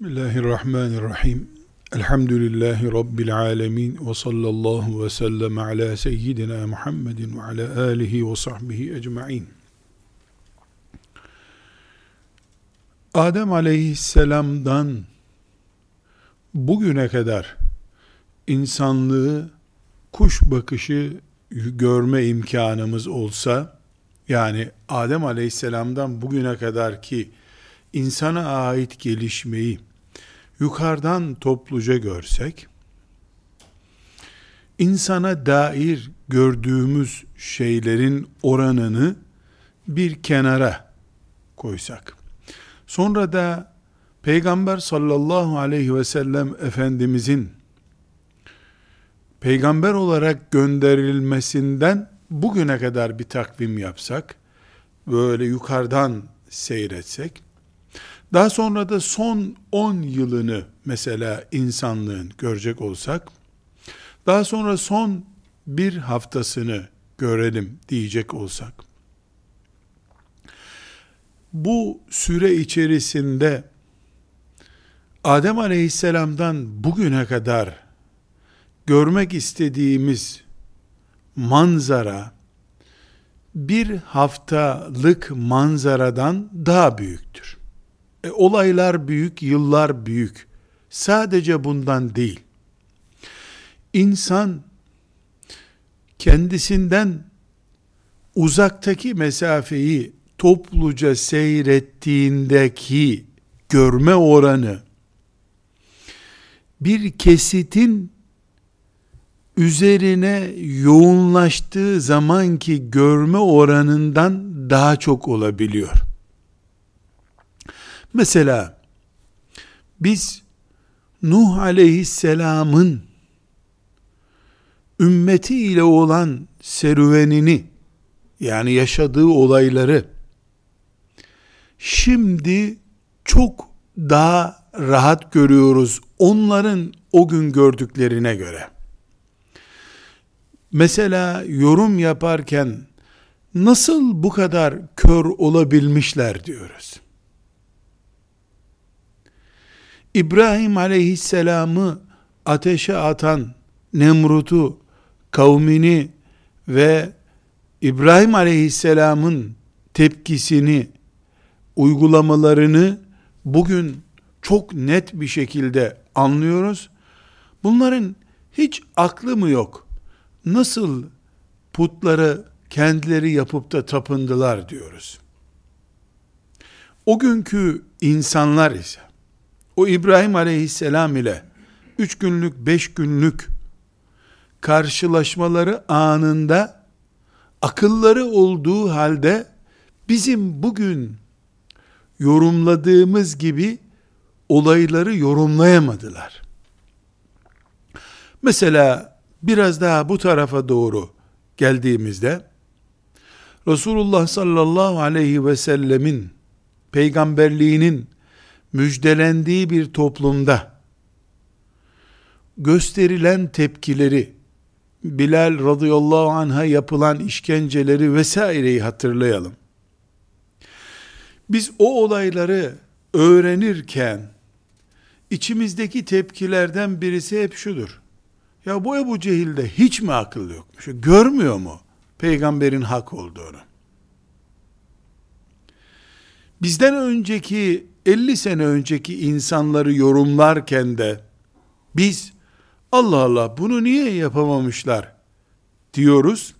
Bismillahirrahmanirrahim. Elhamdülillahi Rabbil alemin ve sallallahu ve sellem ala seyyidina Muhammedin ve ala alihi ve sahbihi ecma'in. Adem aleyhisselamdan bugüne kadar insanlığı kuş bakışı görme imkanımız olsa, yani Adem aleyhisselamdan bugüne kadar ki insana ait gelişmeyi yukarıdan topluca görsek, insana dair gördüğümüz şeylerin oranını bir kenara koysak, sonra da Peygamber sallallahu aleyhi ve sellem Efendimizin peygamber olarak gönderilmesinden bugüne kadar bir takvim yapsak, böyle yukarıdan seyretsek, daha sonra da son 10 yılını mesela insanlığın görecek olsak, daha sonra son bir haftasını görelim diyecek olsak, bu süre içerisinde Adem Aleyhisselam'dan bugüne kadar görmek istediğimiz manzara bir haftalık manzaradan daha büyüktür. E, olaylar büyük, yıllar büyük. Sadece bundan değil. İnsan kendisinden uzaktaki mesafeyi topluca seyrettiğindeki görme oranı bir kesitin üzerine yoğunlaştığı zamanki görme oranından daha çok olabiliyor. Mesela biz Nuh aleyhisselamın ümmeti ile olan serüvenini yani yaşadığı olayları şimdi çok daha rahat görüyoruz onların o gün gördüklerine göre. Mesela yorum yaparken nasıl bu kadar kör olabilmişler diyoruz. İbrahim aleyhisselamı ateşe atan Nemrut'u, kavmini ve İbrahim aleyhisselamın tepkisini, uygulamalarını bugün çok net bir şekilde anlıyoruz. Bunların hiç aklı mı yok? Nasıl putları kendileri yapıp da tapındılar diyoruz. O günkü insanlar ise o İbrahim aleyhisselam ile üç günlük, beş günlük karşılaşmaları anında akılları olduğu halde bizim bugün yorumladığımız gibi olayları yorumlayamadılar. Mesela biraz daha bu tarafa doğru geldiğimizde Resulullah sallallahu aleyhi ve sellemin peygamberliğinin müjdelendiği bir toplumda gösterilen tepkileri, Bilal radıyallahu anh'a yapılan işkenceleri vesaireyi hatırlayalım. Biz o olayları öğrenirken içimizdeki tepkilerden birisi hep şudur. Ya bu Ebu Cehil'de hiç mi akıl yokmuş? Görmüyor mu peygamberin hak olduğunu? Bizden önceki 50 sene önceki insanları yorumlarken de biz Allah Allah bunu niye yapamamışlar diyoruz.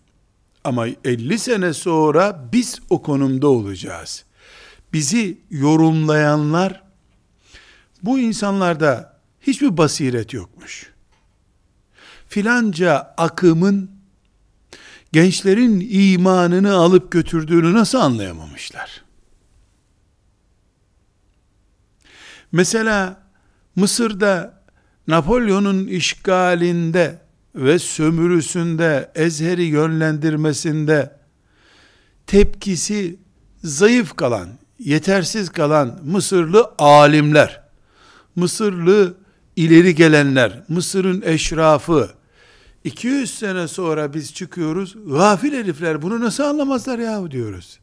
Ama 50 sene sonra biz o konumda olacağız. Bizi yorumlayanlar bu insanlarda hiçbir basiret yokmuş. Filanca akımın gençlerin imanını alıp götürdüğünü nasıl anlayamamışlar? Mesela Mısır'da Napolyon'un işgalinde ve sömürüsünde, Ezher'i yönlendirmesinde tepkisi zayıf kalan, yetersiz kalan Mısırlı alimler, Mısırlı ileri gelenler, Mısır'ın eşrafı, 200 sene sonra biz çıkıyoruz, gafil herifler bunu nasıl anlamazlar yahu diyoruz.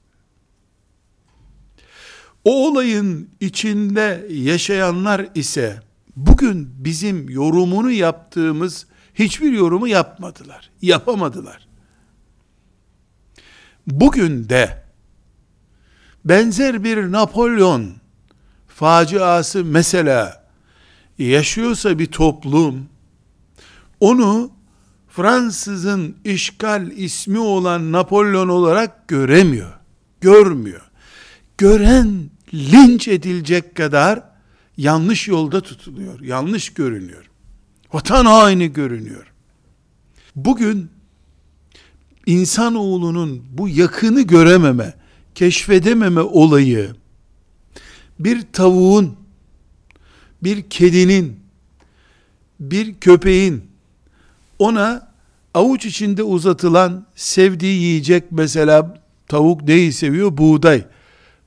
O olayın içinde yaşayanlar ise bugün bizim yorumunu yaptığımız hiçbir yorumu yapmadılar. Yapamadılar. Bugün de benzer bir Napolyon faciası mesela yaşıyorsa bir toplum onu Fransızın işgal ismi olan Napolyon olarak göremiyor. Görmüyor. Gören linç edilecek kadar yanlış yolda tutuluyor. Yanlış görünüyor. Vatan haini görünüyor. Bugün insanoğlunun bu yakını görememe, keşfedememe olayı bir tavuğun, bir kedinin, bir köpeğin ona avuç içinde uzatılan sevdiği yiyecek mesela tavuk neyi seviyor? Buğday.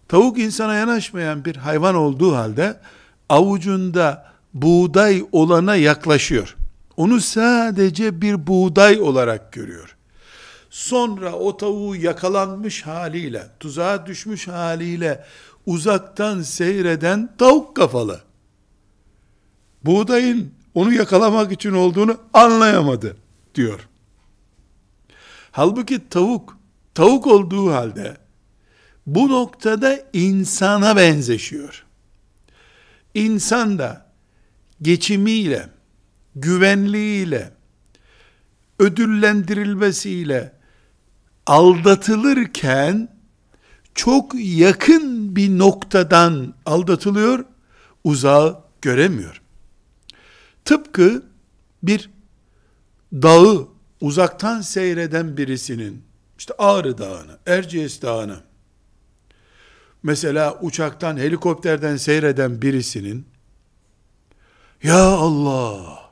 Tavuk insana yanaşmayan bir hayvan olduğu halde avucunda buğday olana yaklaşıyor. Onu sadece bir buğday olarak görüyor. Sonra o tavuğu yakalanmış haliyle, tuzağa düşmüş haliyle uzaktan seyreden tavuk kafalı. Buğdayın onu yakalamak için olduğunu anlayamadı diyor. Halbuki tavuk, tavuk olduğu halde bu noktada insana benzeşiyor. İnsan da geçimiyle, güvenliğiyle, ödüllendirilmesiyle aldatılırken çok yakın bir noktadan aldatılıyor, uzağı göremiyor. Tıpkı bir dağı uzaktan seyreden birisinin, işte Ağrı Dağı'nı, Erciyes Dağı'nı, mesela uçaktan, helikopterden seyreden birisinin, ya Allah,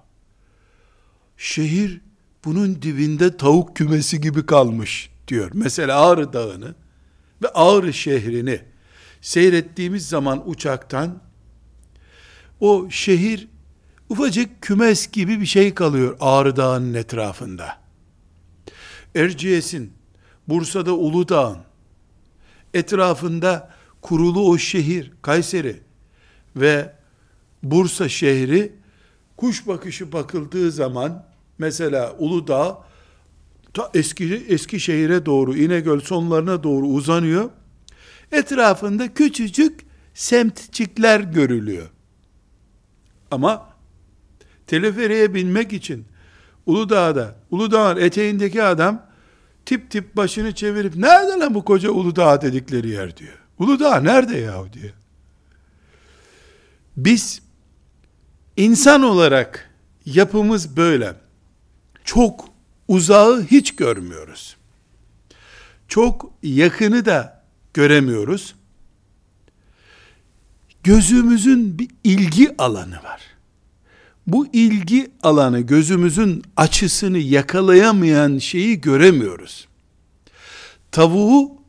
şehir bunun dibinde tavuk kümesi gibi kalmış diyor. Mesela Ağrı Dağı'nı ve Ağrı şehrini seyrettiğimiz zaman uçaktan o şehir ufacık kümes gibi bir şey kalıyor Ağrı Dağı'nın etrafında. Erciyes'in, Bursa'da Uludağ'ın etrafında kurulu o şehir, Kayseri ve Bursa şehri kuş bakışı bakıldığı zaman mesela Uludağ ta eski eski şehire doğru İnegöl sonlarına doğru uzanıyor. Etrafında küçücük semtçikler görülüyor. Ama teleferiye binmek için Uludağ'da, Uludağ'ın eteğindeki adam tip tip başını çevirip nerede lan bu koca Uludağ dedikleri yer diyor. Uludağ nerede ya diyor. Biz insan olarak yapımız böyle. Çok uzağı hiç görmüyoruz. Çok yakını da göremiyoruz. Gözümüzün bir ilgi alanı var bu ilgi alanı gözümüzün açısını yakalayamayan şeyi göremiyoruz. Tavuğu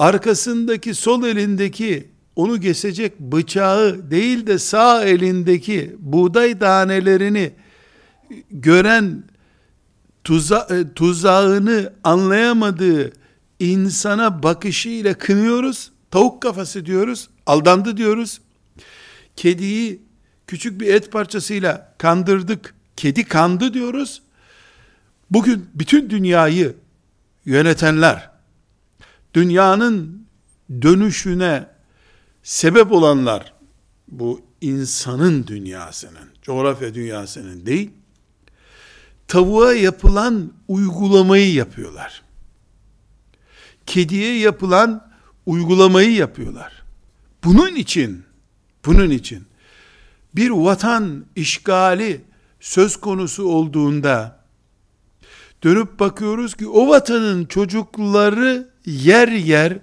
arkasındaki sol elindeki onu kesecek bıçağı değil de sağ elindeki buğday tanelerini gören tuza, e, tuzağını anlayamadığı insana bakışıyla kınıyoruz. Tavuk kafası diyoruz. Aldandı diyoruz. Kediyi küçük bir et parçasıyla kandırdık, kedi kandı diyoruz. Bugün bütün dünyayı yönetenler, dünyanın dönüşüne sebep olanlar, bu insanın dünyasının, coğrafya dünyasının değil, tavuğa yapılan uygulamayı yapıyorlar. Kediye yapılan uygulamayı yapıyorlar. Bunun için, bunun için bir vatan işgali söz konusu olduğunda dönüp bakıyoruz ki o vatanın çocukları yer yer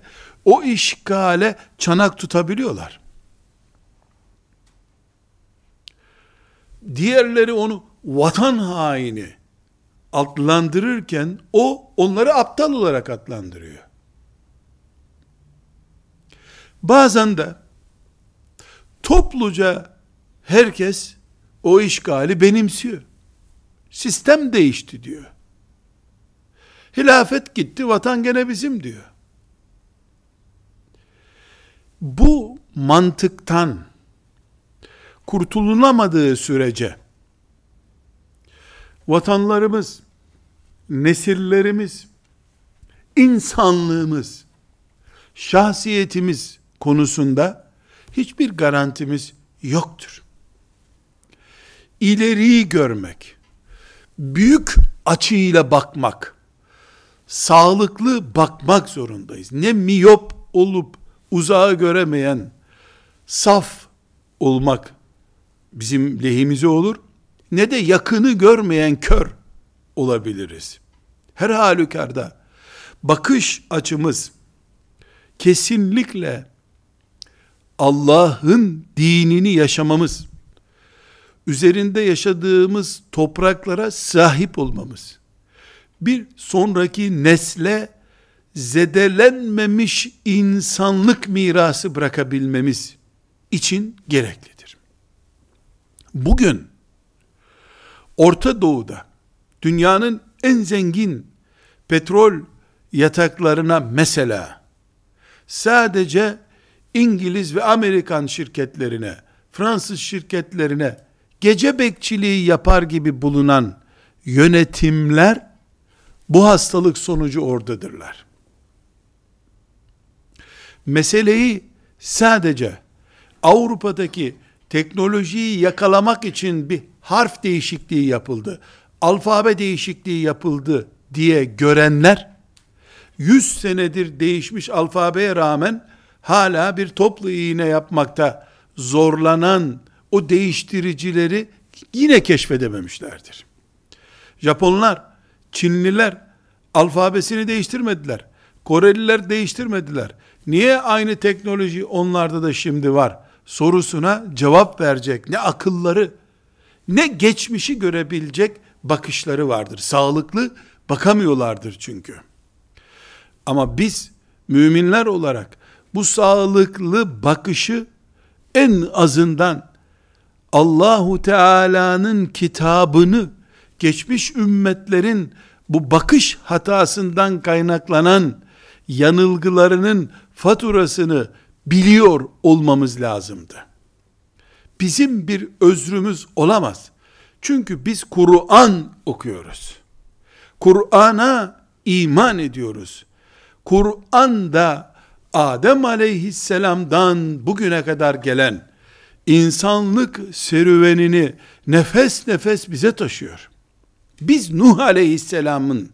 o işgale çanak tutabiliyorlar. Diğerleri onu vatan haini adlandırırken o onları aptal olarak adlandırıyor. Bazen de topluca herkes o işgali benimsiyor. Sistem değişti diyor. Hilafet gitti, vatan gene bizim diyor. bu mantıktan kurtulunamadığı sürece vatanlarımız, nesillerimiz, insanlığımız, şahsiyetimiz konusunda hiçbir garantimiz yoktur. İleriyi görmek, büyük açıyla bakmak, sağlıklı bakmak zorundayız. Ne miyop olup uzağı göremeyen saf olmak bizim lehimize olur ne de yakını görmeyen kör olabiliriz. Her halükarda bakış açımız kesinlikle Allah'ın dinini yaşamamız, üzerinde yaşadığımız topraklara sahip olmamız, bir sonraki nesle zedelenmemiş insanlık mirası bırakabilmemiz için gereklidir. Bugün Orta Doğu'da dünyanın en zengin petrol yataklarına mesela sadece İngiliz ve Amerikan şirketlerine, Fransız şirketlerine gece bekçiliği yapar gibi bulunan yönetimler bu hastalık sonucu oradadırlar. Meseleyi sadece Avrupa'daki teknolojiyi yakalamak için bir harf değişikliği yapıldı, alfabe değişikliği yapıldı diye görenler, 100 senedir değişmiş alfabeye rağmen hala bir toplu iğne yapmakta zorlanan o değiştiricileri yine keşfedememişlerdir. Japonlar, Çinliler alfabesini değiştirmediler. Koreliler değiştirmediler. Niye aynı teknoloji onlarda da şimdi var? Sorusuna cevap verecek ne akılları ne geçmişi görebilecek bakışları vardır. Sağlıklı bakamıyorlardır çünkü. Ama biz müminler olarak bu sağlıklı bakışı en azından Allahu Teala'nın kitabını geçmiş ümmetlerin bu bakış hatasından kaynaklanan yanılgılarının faturasını biliyor olmamız lazımdı. Bizim bir özrümüz olamaz. Çünkü biz Kur'an okuyoruz. Kur'an'a iman ediyoruz. Kur'an'da Adem aleyhisselamdan bugüne kadar gelen insanlık serüvenini nefes nefes bize taşıyor. Biz Nuh aleyhisselamın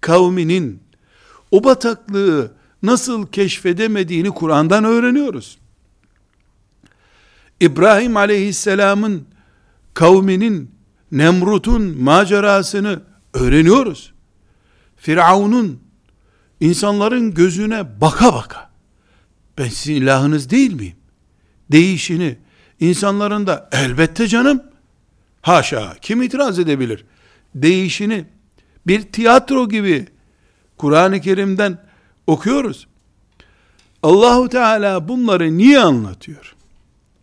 kavminin o bataklığı nasıl keşfedemediğini Kur'an'dan öğreniyoruz. İbrahim aleyhisselamın kavminin Nemrut'un macerasını öğreniyoruz. Firavun'un insanların gözüne baka baka ben sizin ilahınız değil miyim? Değişini insanların da elbette canım haşa kim itiraz edebilir? Değişini bir tiyatro gibi Kur'an-ı Kerim'den okuyoruz. Allahu Teala bunları niye anlatıyor?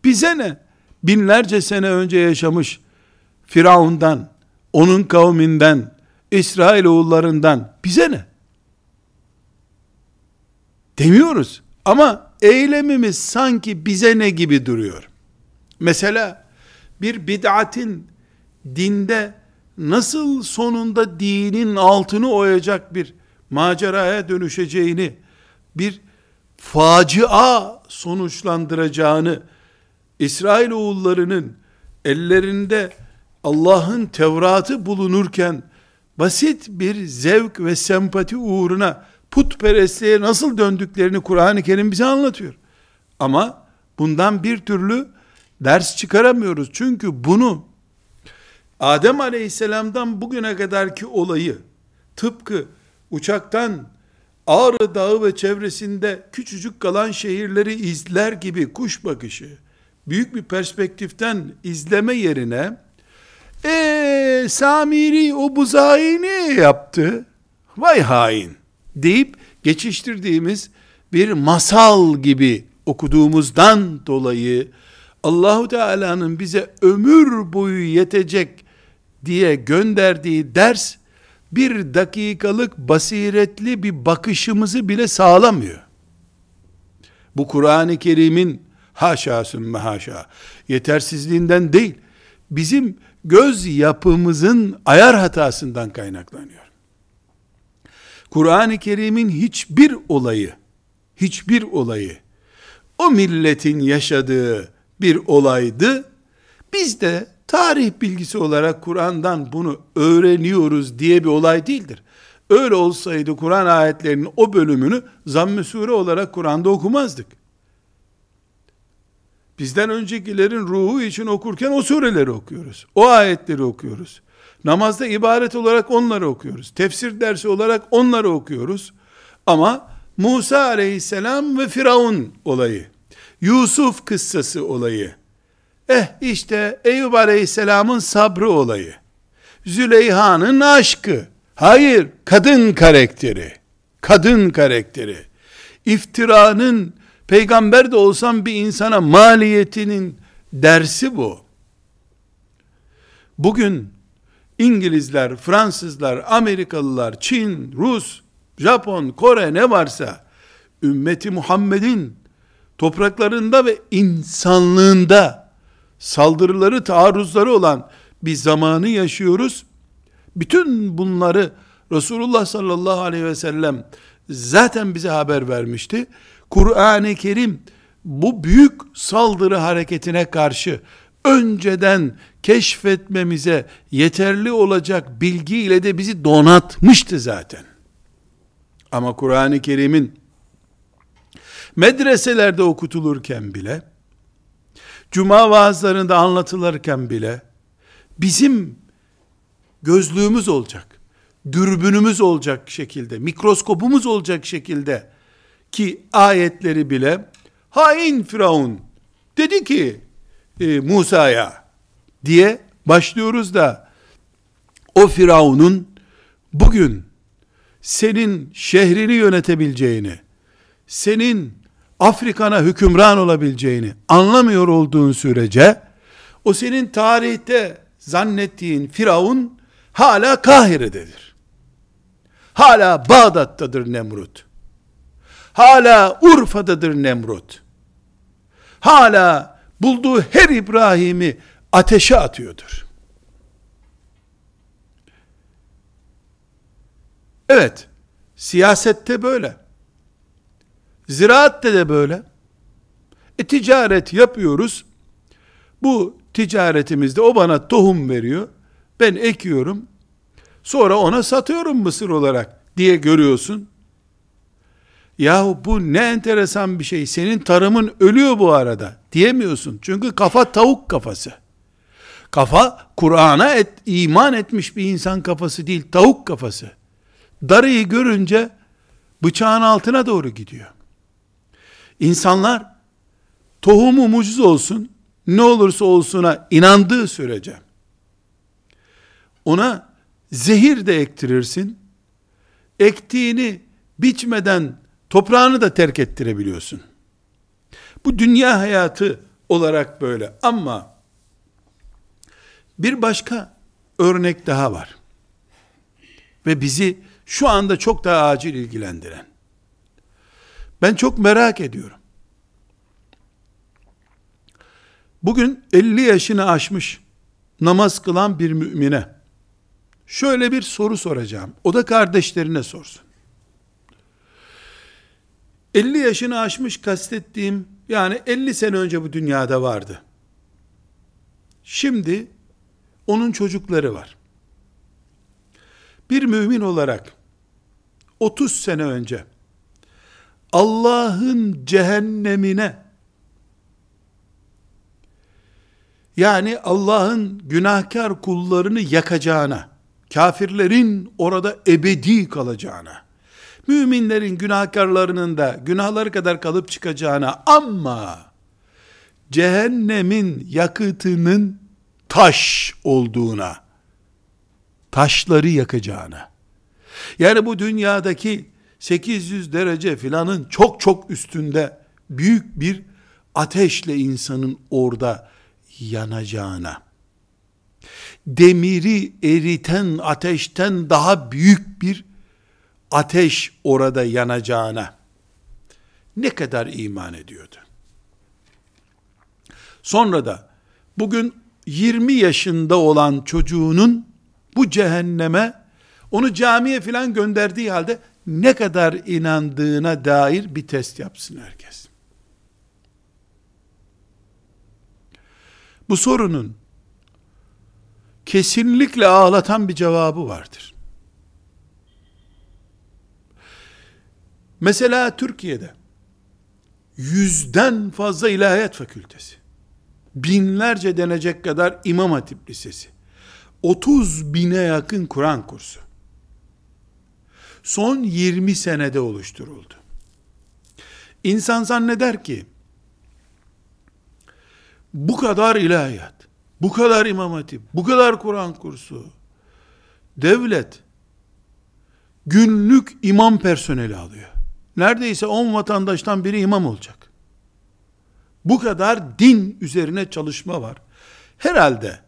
Bize ne? Binlerce sene önce yaşamış Firavundan, onun kavminden, İsrail oğullarından bize ne? Demiyoruz. Ama eylemimiz sanki bize ne gibi duruyor. Mesela bir bid'atin dinde nasıl sonunda dinin altını oyacak bir maceraya dönüşeceğini, bir facia sonuçlandıracağını, İsrail oğullarının ellerinde Allah'ın Tevrat'ı bulunurken, basit bir zevk ve sempati uğruna putperestliğe nasıl döndüklerini Kur'an-ı Kerim bize anlatıyor. Ama bundan bir türlü ders çıkaramıyoruz. Çünkü bunu Adem Aleyhisselam'dan bugüne kadarki olayı tıpkı uçaktan Ağrı Dağı ve çevresinde küçücük kalan şehirleri izler gibi kuş bakışı, büyük bir perspektiften izleme yerine, e Samiri o buzağı ne yaptı? Vay hain deyip geçiştirdiğimiz bir masal gibi okuduğumuzdan dolayı Allahu Teala'nın bize ömür boyu yetecek diye gönderdiği ders bir dakikalık basiretli bir bakışımızı bile sağlamıyor. Bu Kur'an-ı Kerim'in haşa sümme haşa yetersizliğinden değil, bizim göz yapımızın ayar hatasından kaynaklanıyor. Kur'an-ı Kerim'in hiçbir olayı, hiçbir olayı o milletin yaşadığı bir olaydı. Biz de tarih bilgisi olarak Kur'an'dan bunu öğreniyoruz diye bir olay değildir. Öyle olsaydı Kur'an ayetlerinin o bölümünü zamm-ı sure olarak Kur'an'da okumazdık. Bizden öncekilerin ruhu için okurken o sureleri okuyoruz. O ayetleri okuyoruz. Namazda ibaret olarak onları okuyoruz. Tefsir dersi olarak onları okuyoruz. Ama Musa aleyhisselam ve Firavun olayı, Yusuf kıssası olayı, eh işte Eyüp aleyhisselamın sabrı olayı, Züleyha'nın aşkı, hayır kadın karakteri, kadın karakteri, iftiranın peygamber de olsam bir insana maliyetinin dersi bu. Bugün İngilizler, Fransızlar, Amerikalılar, Çin, Rus, Japon, Kore ne varsa ümmeti Muhammed'in topraklarında ve insanlığında saldırıları, taarruzları olan bir zamanı yaşıyoruz. Bütün bunları Resulullah sallallahu aleyhi ve sellem zaten bize haber vermişti. Kur'an-ı Kerim bu büyük saldırı hareketine karşı önceden keşfetmemize yeterli olacak bilgiyle de bizi donatmıştı zaten. Ama Kur'an-ı Kerim'in medreselerde okutulurken bile, cuma vaazlarında anlatılırken bile, bizim gözlüğümüz olacak, dürbünümüz olacak şekilde, mikroskopumuz olacak şekilde ki ayetleri bile hain Firavun dedi ki e, Musa'ya diye başlıyoruz da o Firavun'un bugün senin şehrini yönetebileceğini, senin Afrika'na hükümran olabileceğini anlamıyor olduğun sürece o senin tarihte zannettiğin Firavun hala Kahire'dedir. Hala Bağdat'tadır Nemrut. Hala Urfa'dadır Nemrut. Hala bulduğu her İbrahim'i ateşe atıyordur. Evet, siyasette böyle. Ziraatte de böyle. E ticaret yapıyoruz. Bu ticaretimizde o bana tohum veriyor. Ben ekiyorum. Sonra ona satıyorum mısır olarak diye görüyorsun. Yahu bu ne enteresan bir şey. Senin tarımın ölüyor bu arada diyemiyorsun. Çünkü kafa tavuk kafası. Kafa Kur'an'a et, iman etmiş bir insan kafası değil, tavuk kafası. Darıyı görünce bıçağın altına doğru gidiyor. İnsanlar tohumu muciz olsun, ne olursa olsuna inandığı sürece ona zehir de ektirirsin. Ektiğini biçmeden toprağını da terk ettirebiliyorsun. Bu dünya hayatı olarak böyle ama bir başka örnek daha var. Ve bizi şu anda çok daha acil ilgilendiren. Ben çok merak ediyorum. Bugün 50 yaşını aşmış namaz kılan bir mümine şöyle bir soru soracağım. O da kardeşlerine sorsun. 50 yaşını aşmış kastettiğim yani 50 sene önce bu dünyada vardı. Şimdi onun çocukları var. Bir mümin olarak 30 sene önce Allah'ın cehennemine. Yani Allah'ın günahkar kullarını yakacağına, kafirlerin orada ebedi kalacağına, müminlerin günahkarlarının da günahları kadar kalıp çıkacağına ama cehennemin yakıtının taş olduğuna, taşları yakacağına, yani bu dünyadaki 800 derece filanın çok çok üstünde büyük bir ateşle insanın orada yanacağına, demiri eriten ateşten daha büyük bir ateş orada yanacağına, ne kadar iman ediyordu? Sonra da bugün 20 yaşında olan çocuğunun bu cehenneme onu camiye filan gönderdiği halde ne kadar inandığına dair bir test yapsın herkes. Bu sorunun kesinlikle ağlatan bir cevabı vardır. Mesela Türkiye'de yüzden fazla ilahiyat fakültesi, binlerce denecek kadar imam hatip lisesi, 30 bine yakın Kur'an kursu, son 20 senede oluşturuldu. İnsan zanneder ki, bu kadar ilahiyat, bu kadar imam hatip, bu kadar Kur'an kursu, devlet, günlük imam personeli alıyor. Neredeyse 10 vatandaştan biri imam olacak. Bu kadar din üzerine çalışma var. Herhalde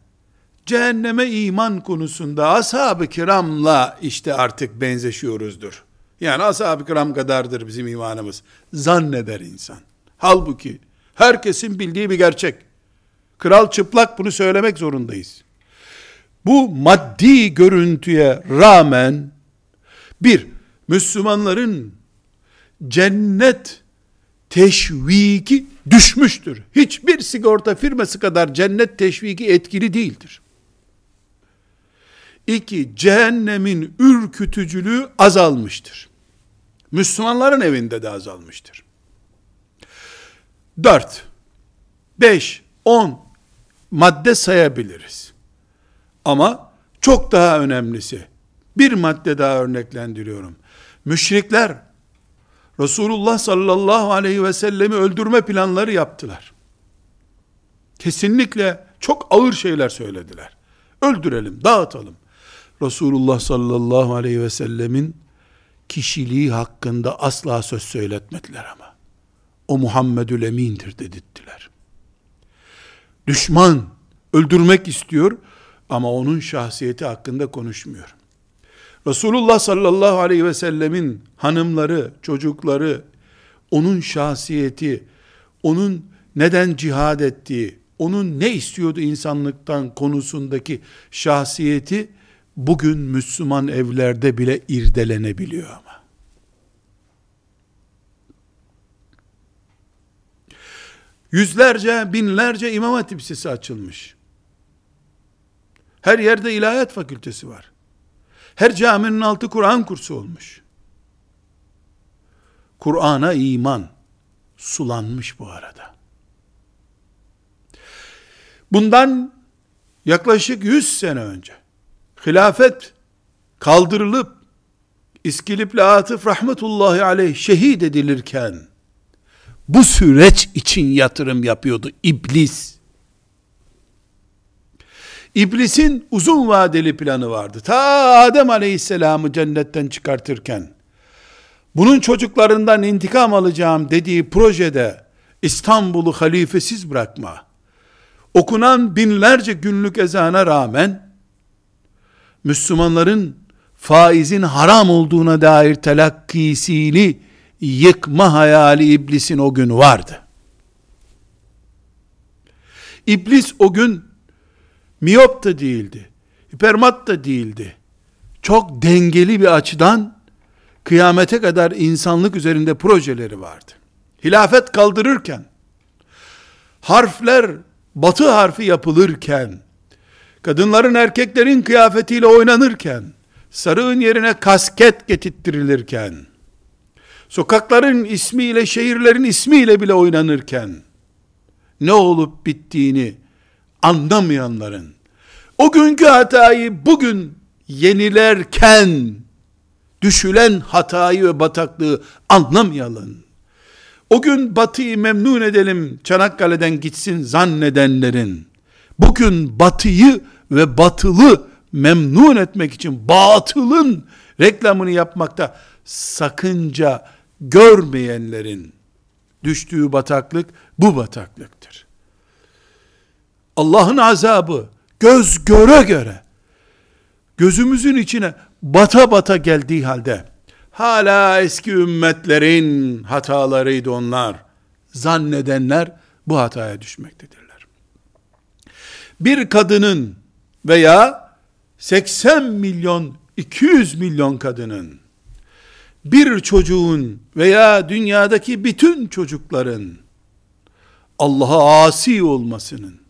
cehenneme iman konusunda ashab-ı kiramla işte artık benzeşiyoruzdur. Yani ashab-ı kiram kadardır bizim imanımız. Zanneder insan. Halbuki herkesin bildiği bir gerçek. Kral çıplak bunu söylemek zorundayız. Bu maddi görüntüye rağmen bir, Müslümanların cennet teşviki düşmüştür. Hiçbir sigorta firması kadar cennet teşviki etkili değildir. İki, cehennemin ürkütücülüğü azalmıştır. Müslümanların evinde de azalmıştır. Dört, beş, on madde sayabiliriz. Ama çok daha önemlisi, bir madde daha örneklendiriyorum. Müşrikler, Resulullah sallallahu aleyhi ve sellemi öldürme planları yaptılar. Kesinlikle çok ağır şeyler söylediler. Öldürelim, dağıtalım. Resulullah sallallahu aleyhi ve sellemin kişiliği hakkında asla söz söyletmediler ama. O Muhammedül Emin'dir dedirttiler. Düşman öldürmek istiyor ama onun şahsiyeti hakkında konuşmuyor. Resulullah sallallahu aleyhi ve sellemin hanımları, çocukları, onun şahsiyeti, onun neden cihad ettiği, onun ne istiyordu insanlıktan konusundaki şahsiyeti bugün Müslüman evlerde bile irdelenebiliyor ama. Yüzlerce, binlerce imam hatip açılmış. Her yerde ilahiyat fakültesi var. Her caminin altı Kur'an kursu olmuş. Kur'an'a iman sulanmış bu arada. Bundan yaklaşık 100 sene önce hilafet kaldırılıp İskilip'le Atıf rahmetullahi aleyh şehit edilirken bu süreç için yatırım yapıyordu iblis. İblisin uzun vadeli planı vardı. Ta Adem aleyhisselamı cennetten çıkartırken, bunun çocuklarından intikam alacağım dediği projede, İstanbul'u halifesiz bırakma, okunan binlerce günlük ezana rağmen, Müslümanların faizin haram olduğuna dair telakkisini yıkma hayali iblisin o gün vardı. İblis o gün miyop da değildi. Hipermat da değildi. Çok dengeli bir açıdan kıyamete kadar insanlık üzerinde projeleri vardı. Hilafet kaldırırken, harfler batı harfi yapılırken, kadınların erkeklerin kıyafetiyle oynanırken, sarığın yerine kasket getirttirilirken, sokakların ismiyle, şehirlerin ismiyle bile oynanırken, ne olup bittiğini anlamayanların, o günkü hatayı bugün yenilerken, düşülen hatayı ve bataklığı anlamayalım. O gün batıyı memnun edelim, Çanakkale'den gitsin zannedenlerin, bugün batıyı ve batılı memnun etmek için batılın reklamını yapmakta sakınca görmeyenlerin düştüğü bataklık bu bataklıktır. Allah'ın azabı göz göre göre gözümüzün içine bata bata geldiği halde hala eski ümmetlerin hatalarıydı onlar. Zannedenler bu hataya düşmektedirler. Bir kadının veya 80 milyon 200 milyon kadının bir çocuğun veya dünyadaki bütün çocukların Allah'a asi olmasının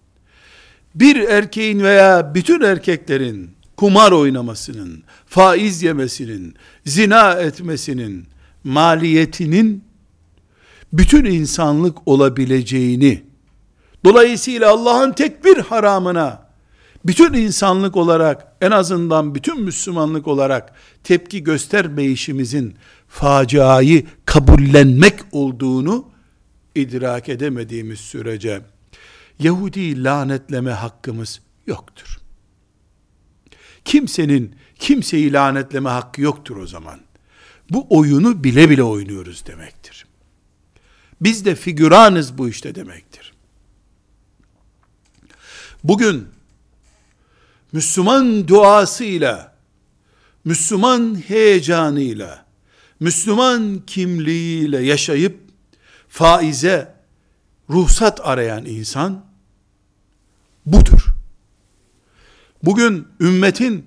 bir erkeğin veya bütün erkeklerin kumar oynamasının, faiz yemesinin, zina etmesinin maliyetinin bütün insanlık olabileceğini, dolayısıyla Allah'ın tek bir haramına bütün insanlık olarak, en azından bütün Müslümanlık olarak tepki göstermeyişimizin faciayı kabullenmek olduğunu idrak edemediğimiz sürece Yahudi lanetleme hakkımız yoktur. Kimsenin kimseyi lanetleme hakkı yoktur o zaman. Bu oyunu bile bile oynuyoruz demektir. Biz de figüranız bu işte demektir. Bugün Müslüman duasıyla, Müslüman heyecanıyla, Müslüman kimliğiyle yaşayıp faize ruhsat arayan insan budur. Bugün ümmetin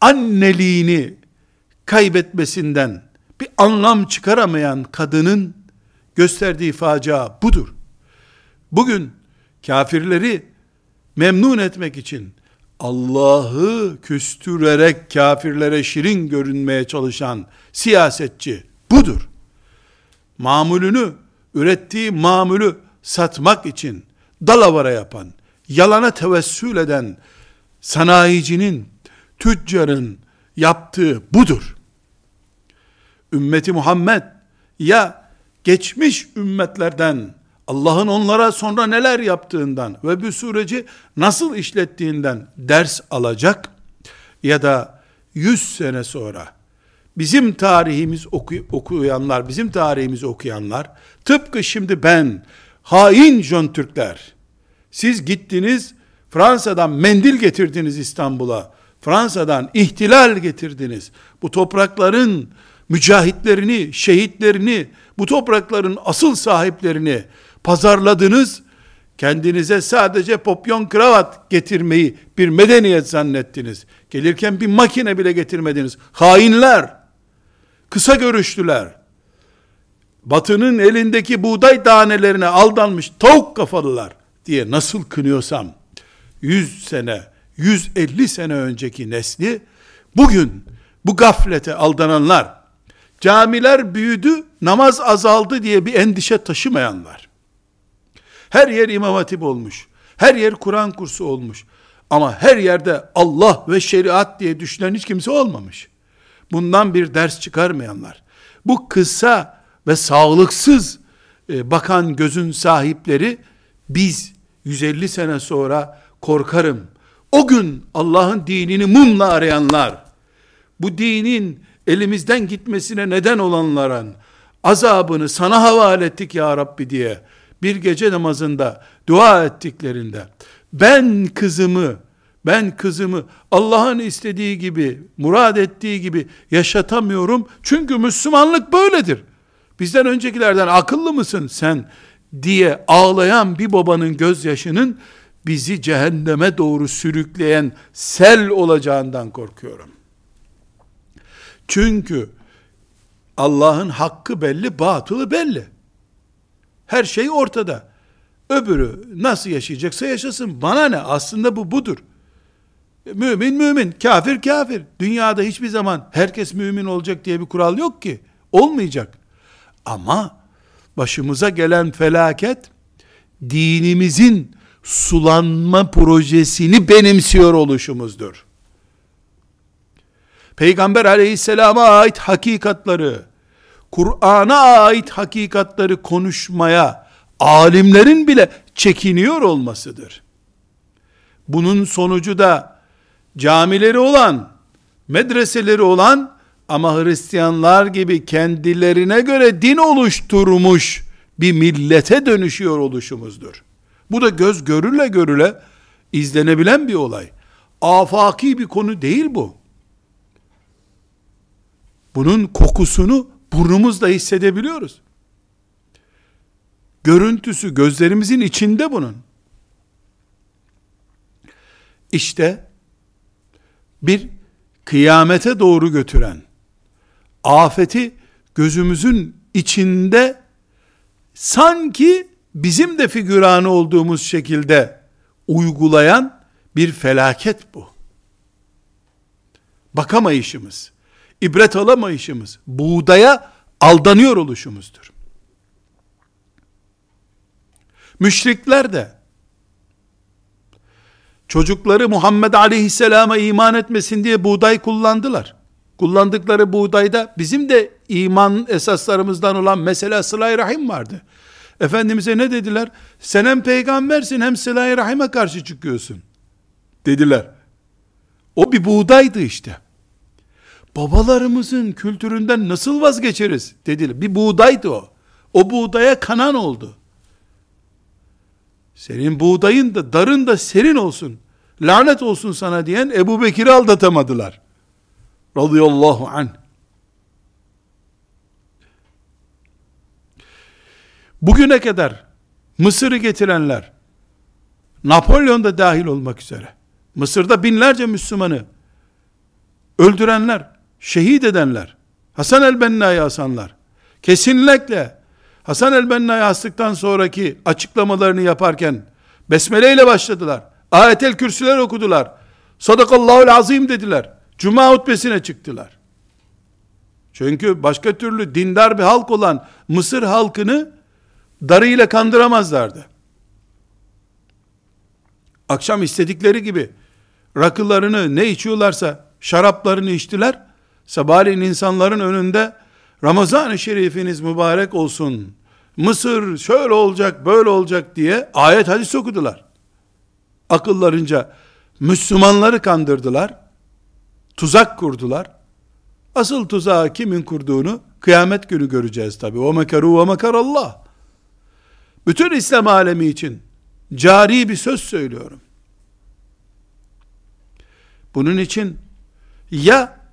anneliğini kaybetmesinden bir anlam çıkaramayan kadının gösterdiği facia budur. Bugün kafirleri memnun etmek için Allah'ı küstürerek kafirlere şirin görünmeye çalışan siyasetçi budur. Mamulünü, ürettiği mamülü satmak için dalavara yapan, yalana tevessül eden sanayicinin, tüccarın yaptığı budur. Ümmeti Muhammed ya geçmiş ümmetlerden Allah'ın onlara sonra neler yaptığından ve bu süreci nasıl işlettiğinden ders alacak ya da 100 sene sonra bizim tarihimiz oku, okuyanlar, bizim tarihimizi okuyanlar tıpkı şimdi ben hain Jön Türkler siz gittiniz Fransa'dan mendil getirdiniz İstanbul'a. Fransa'dan ihtilal getirdiniz. Bu toprakların mücahitlerini, şehitlerini, bu toprakların asıl sahiplerini pazarladınız. Kendinize sadece popyon kravat getirmeyi bir medeniyet zannettiniz. Gelirken bir makine bile getirmediniz. Hainler, kısa görüştüler. Batının elindeki buğday tanelerine aldanmış tavuk kafalılar diye nasıl kınıyorsam, 100 sene, 150 sene önceki nesli, bugün bu gaflete aldananlar, camiler büyüdü, namaz azaldı diye bir endişe taşımayanlar, her yer imam hatip olmuş. Her yer Kur'an kursu olmuş. Ama her yerde Allah ve şeriat diye düşünen hiç kimse olmamış. Bundan bir ders çıkarmayanlar. Bu kısa ve sağlıksız e, bakan gözün sahipleri biz 150 sene sonra korkarım. O gün Allah'ın dinini mumla arayanlar, bu dinin elimizden gitmesine neden olanların azabını sana havale ettik ya Rabbi diye bir gece namazında dua ettiklerinde ben kızımı ben kızımı Allah'ın istediği gibi, murad ettiği gibi yaşatamıyorum. Çünkü Müslümanlık böyledir. Bizden öncekilerden akıllı mısın sen diye ağlayan bir babanın gözyaşının bizi cehenneme doğru sürükleyen sel olacağından korkuyorum. Çünkü Allah'ın hakkı belli, batılı belli. Her şey ortada. Öbürü nasıl yaşayacaksa yaşasın. Bana ne? Aslında bu budur. Mümin mümin, kafir kafir. Dünyada hiçbir zaman herkes mümin olacak diye bir kural yok ki. Olmayacak. Ama başımıza gelen felaket dinimizin sulanma projesini benimsiyor oluşumuzdur. Peygamber aleyhisselama ait hakikatları, Kur'an'a ait hakikatları konuşmaya alimlerin bile çekiniyor olmasıdır. Bunun sonucu da camileri olan, medreseleri olan ama Hristiyanlar gibi kendilerine göre din oluşturmuş bir millete dönüşüyor oluşumuzdur. Bu da göz görüle görüle izlenebilen bir olay. Afaki bir konu değil bu. Bunun kokusunu burnumuzla hissedebiliyoruz. Görüntüsü gözlerimizin içinde bunun. İşte bir kıyamete doğru götüren afeti gözümüzün içinde sanki bizim de figüranı olduğumuz şekilde uygulayan bir felaket bu. Bakamayışımız, ibret alamayışımız, buğdaya aldanıyor oluşumuzdur. Müşrikler de çocukları Muhammed Aleyhisselam'a iman etmesin diye buğday kullandılar. Kullandıkları buğdayda bizim de iman esaslarımızdan olan mesela sıla rahim vardı. Efendimiz'e ne dediler? Sen hem peygambersin hem sıla rahime karşı çıkıyorsun. Dediler. O bir buğdaydı işte. Babalarımızın kültüründen nasıl vazgeçeriz? Dediler. Bir buğdaydı o. O buğdaya kanan oldu. Senin buğdayın da darın da serin olsun. Lanet olsun sana diyen Ebu Bekir'i aldatamadılar. Radıyallahu anh. Bugüne kadar Mısır'ı getirenler, Napolyon da dahil olmak üzere, Mısır'da binlerce Müslümanı öldürenler, şehit edenler, Hasan el-Benna'yı asanlar, kesinlikle Hasan el-Benna'yı astıktan sonraki açıklamalarını yaparken, Besmele ile başladılar. Ayetel kürsüler okudular. Sadakallahul azim dediler. Cuma hutbesine çıktılar. Çünkü başka türlü dindar bir halk olan Mısır halkını darıyla kandıramazlardı. Akşam istedikleri gibi rakılarını ne içiyorlarsa şaraplarını içtiler. Sabahleyin insanların önünde Ramazan-ı Şerifiniz mübarek olsun. Mısır şöyle olacak, böyle olacak diye ayet hadis okudular. Akıllarınca Müslümanları kandırdılar. Tuzak kurdular. Asıl tuzağı kimin kurduğunu kıyamet günü göreceğiz tabi. O mekaru ve mekarallah. Bütün İslam alemi için cari bir söz söylüyorum. Bunun için ya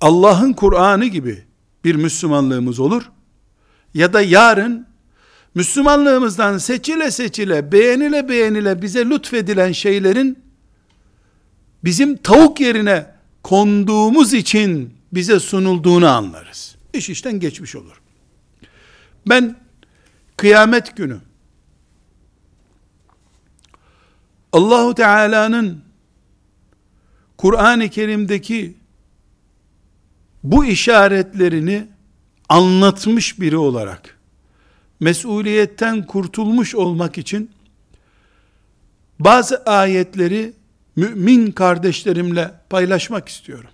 Allah'ın Kur'an'ı gibi bir Müslümanlığımız olur ya da yarın Müslümanlığımızdan seçile seçile, beğenile beğenile bize lütfedilen şeylerin bizim tavuk yerine konduğumuz için bize sunulduğunu anlarız. İş işten geçmiş olur. Ben kıyamet günü Allahu Teala'nın Kur'an-ı Kerim'deki bu işaretlerini anlatmış biri olarak mesuliyetten kurtulmuş olmak için bazı ayetleri mümin kardeşlerimle paylaşmak istiyorum.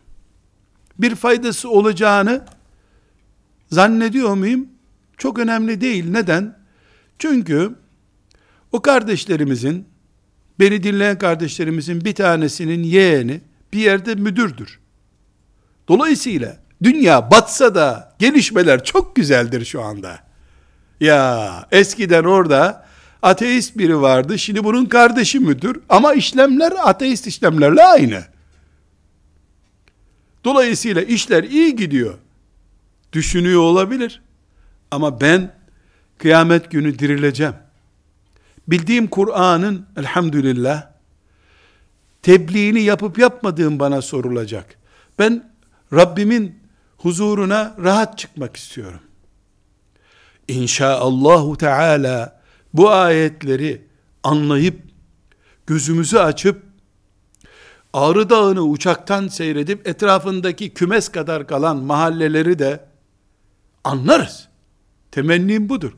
Bir faydası olacağını zannediyor muyum? Çok önemli değil. Neden? Çünkü o kardeşlerimizin beni dinleyen kardeşlerimizin bir tanesinin yeğeni bir yerde müdürdür. Dolayısıyla dünya batsa da gelişmeler çok güzeldir şu anda. Ya eskiden orada ateist biri vardı. Şimdi bunun kardeşi müdür. Ama işlemler ateist işlemlerle aynı. Dolayısıyla işler iyi gidiyor. Düşünüyor olabilir. Ama ben kıyamet günü dirileceğim. Bildiğim Kur'an'ın elhamdülillah tebliğini yapıp yapmadığım bana sorulacak. Ben Rabbimin huzuruna rahat çıkmak istiyorum. İnşaallahu Teala bu ayetleri anlayıp gözümüzü açıp Ağrı Dağı'nı uçaktan seyredip etrafındaki kümes kadar kalan mahalleleri de anlarız. Temennim budur.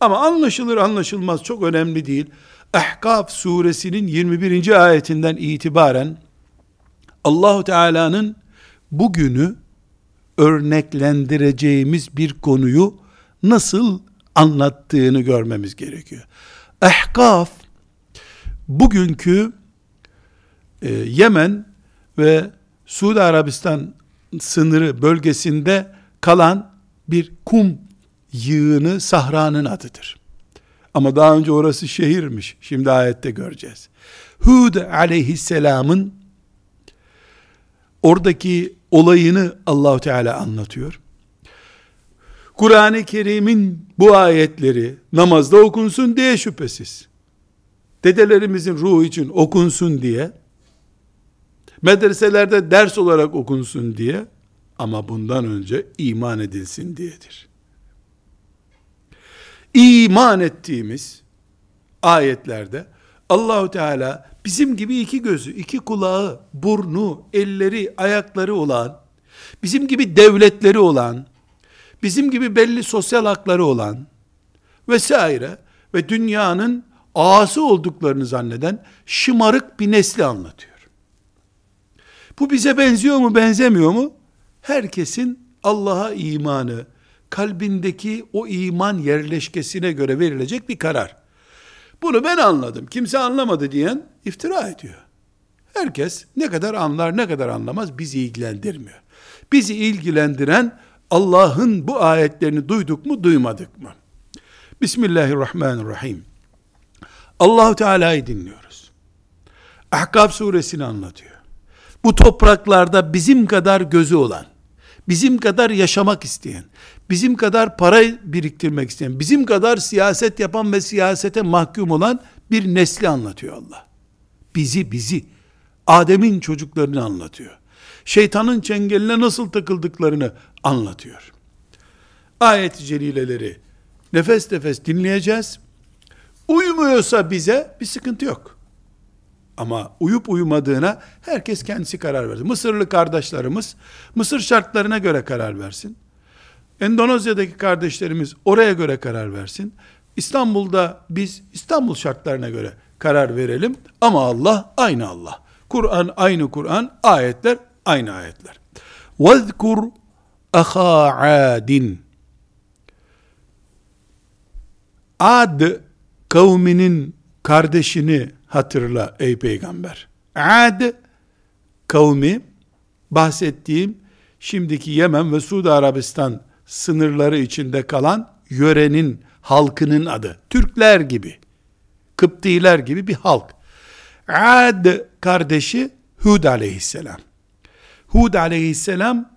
Ama anlaşılır anlaşılmaz çok önemli değil. Ahkaf suresinin 21. ayetinden itibaren Allahu Teala'nın bugünü örneklendireceğimiz bir konuyu nasıl anlattığını görmemiz gerekiyor. Ahkaf bugünkü e, Yemen ve Suudi Arabistan sınırı bölgesinde kalan bir kum yığını sahranın adıdır. Ama daha önce orası şehirmiş. Şimdi ayette göreceğiz. Hud aleyhisselamın oradaki olayını Allahu Teala anlatıyor. Kur'an-ı Kerim'in bu ayetleri namazda okunsun diye şüphesiz. Dedelerimizin ruhu için okunsun diye, medreselerde ders olarak okunsun diye, ama bundan önce iman edilsin diyedir. İman ettiğimiz ayetlerde Allahu Teala bizim gibi iki gözü, iki kulağı, burnu, elleri, ayakları olan, bizim gibi devletleri olan, bizim gibi belli sosyal hakları olan vesaire ve dünyanın ağası olduklarını zanneden şımarık bir nesli anlatıyor. Bu bize benziyor mu benzemiyor mu? Herkesin Allah'a imanı, kalbindeki o iman yerleşkesine göre verilecek bir karar. Bunu ben anladım, kimse anlamadı diyen iftira ediyor. Herkes ne kadar anlar ne kadar anlamaz bizi ilgilendirmiyor. Bizi ilgilendiren Allah'ın bu ayetlerini duyduk mu duymadık mı? Bismillahirrahmanirrahim. Allahu Teala'yı dinliyoruz. Ahkab suresini anlatıyor. Bu topraklarda bizim kadar gözü olan, bizim kadar yaşamak isteyen, bizim kadar para biriktirmek isteyen, bizim kadar siyaset yapan ve siyasete mahkum olan bir nesli anlatıyor Allah. Bizi, bizi, Adem'in çocuklarını anlatıyor. Şeytanın çengeline nasıl takıldıklarını anlatıyor. Ayet-i celileleri nefes nefes dinleyeceğiz. Uyumuyorsa bize bir sıkıntı yok. Ama uyup uyumadığına herkes kendisi karar versin. Mısırlı kardeşlerimiz Mısır şartlarına göre karar versin. Endonezya'daki kardeşlerimiz oraya göre karar versin. İstanbul'da biz İstanbul şartlarına göre karar verelim. Ama Allah aynı Allah. Kur'an aynı Kur'an, ayetler aynı ayetler. وَذْكُرْ اَخَا عَادٍ Ad kavminin kardeşini hatırla ey peygamber. Ad kavmi bahsettiğim şimdiki Yemen ve Suudi Arabistan sınırları içinde kalan yörenin halkının adı. Türkler gibi, Kıptiler gibi bir halk. Ad kardeşi Hud aleyhisselam. Hud aleyhisselam